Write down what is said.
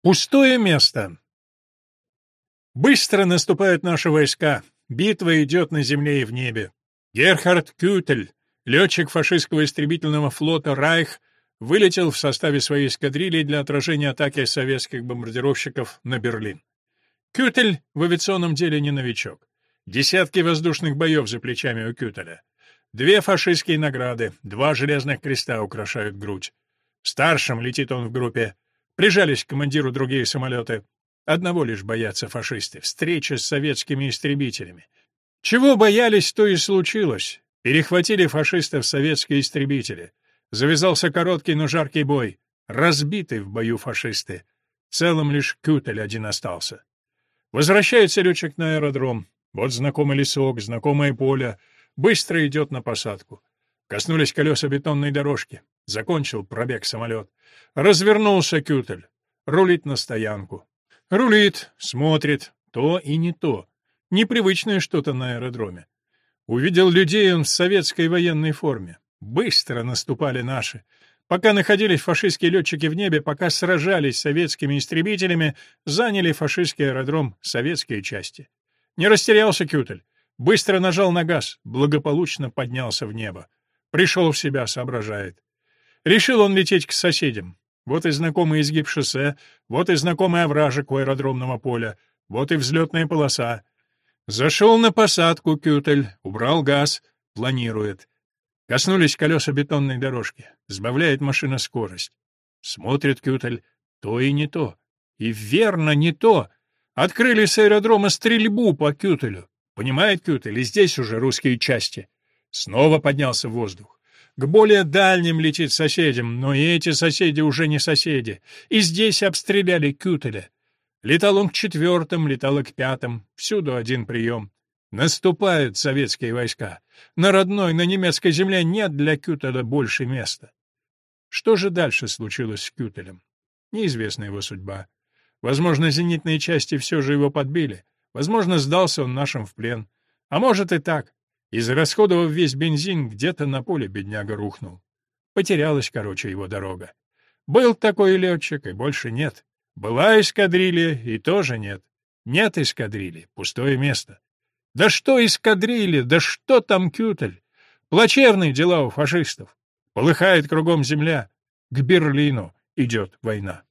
Пустое место. Быстро наступают наши войска. Битва идет на земле и в небе. Герхард Кютель, летчик фашистского истребительного флота «Райх», вылетел в составе своей эскадрильи для отражения атаки советских бомбардировщиков на Берлин. Кютель в авиационном деле не новичок. Десятки воздушных боев за плечами у Кютеля. Две фашистские награды, два железных креста украшают грудь. Старшим летит он в группе. Прижались к командиру другие самолеты. Одного лишь боятся фашисты — встреча с советскими истребителями. Чего боялись, то и случилось. Перехватили фашистов советские истребители. Завязался короткий, но жаркий бой. Разбиты в бою фашисты. Целым лишь Кютель один остался. Возвращается летчик на аэродром. Вот знакомый лесок, знакомое поле. Быстро идет на посадку. Коснулись колеса бетонной дорожки. Закончил пробег самолет. Развернулся Кютель. Рулит на стоянку. Рулит, смотрит. То и не то. Непривычное что-то на аэродроме. Увидел людей он в советской военной форме. Быстро наступали наши. Пока находились фашистские летчики в небе, пока сражались с советскими истребителями, заняли фашистский аэродром советские части. Не растерялся Кютель. Быстро нажал на газ, благополучно поднялся в небо. Пришел в себя, соображает. Решил он лететь к соседям. Вот и знакомый изгиб шоссе, вот и знакомый овражек у аэродромного поля, вот и взлетная полоса. Зашел на посадку Кютель, убрал газ, планирует. Коснулись колеса бетонной дорожки. Сбавляет машина скорость. Смотрит Кютель. То и не то. И верно не то. Открыли с аэродрома стрельбу по Кютелю. Понимает Кютель, и здесь уже русские части. Снова поднялся в воздух. К более дальним летит соседям, но и эти соседи уже не соседи. И здесь обстреляли Кютеля. Летал он к четвертым, летал и к пятым. Всюду один прием. Наступают советские войска. На родной, на немецкой земле нет для Кютеля больше места. Что же дальше случилось с Кютелем? Неизвестна его судьба. Возможно, зенитные части все же его подбили. Возможно, сдался он нашим в плен. А может и так. Израсходовав весь бензин, где-то на поле бедняга рухнул. Потерялась, короче, его дорога. Был такой летчик, и больше нет. Была эскадрилья, и тоже нет. Нет эскадрильи, пустое место. Да что эскадрилья, да что там кютель? Плачевные дела у фашистов. Полыхает кругом земля. К Берлину идет война.